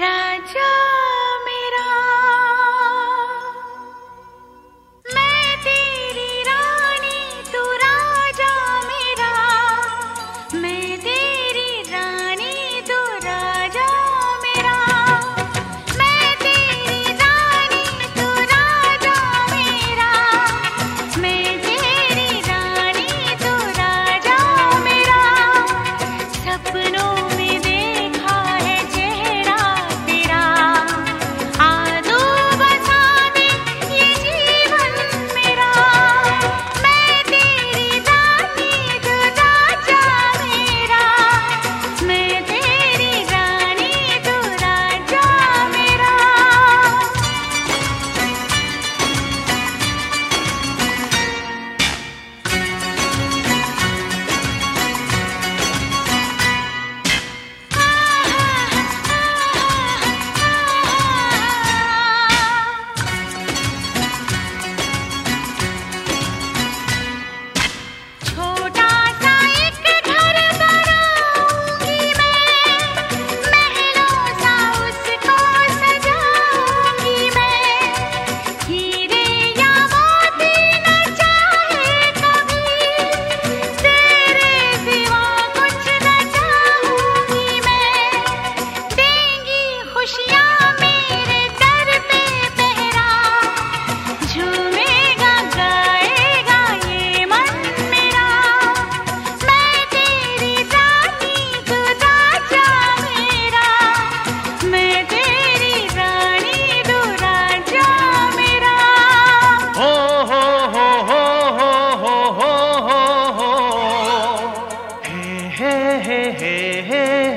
राजा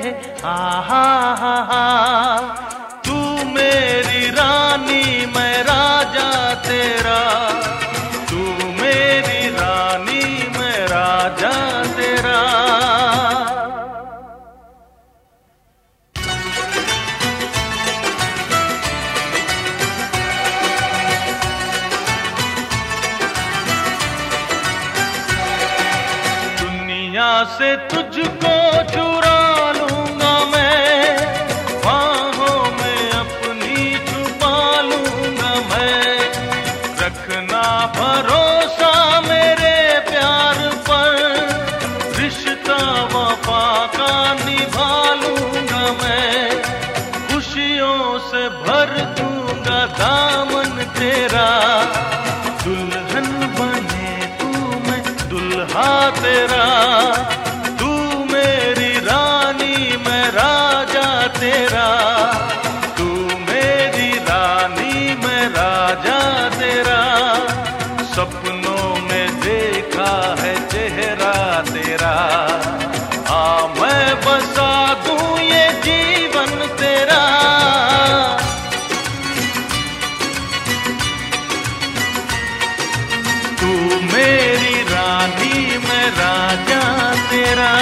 हा तू मेरी रानी, मैं राजा तेरा। तू मेरी रानी, मैं राजा तेरा। दुनिया से तुझको चुरा रखना भरोसा मेरे प्यार पर। रिश्ता वफा का निभा लूँगा मैं। खुशियों से भर दाम सपनों में देखा है चेहरा तेरा। आ, मैं बसा दूँ ये जीवन तेरा। तू मेरी रानी, मैं राजा तेरा।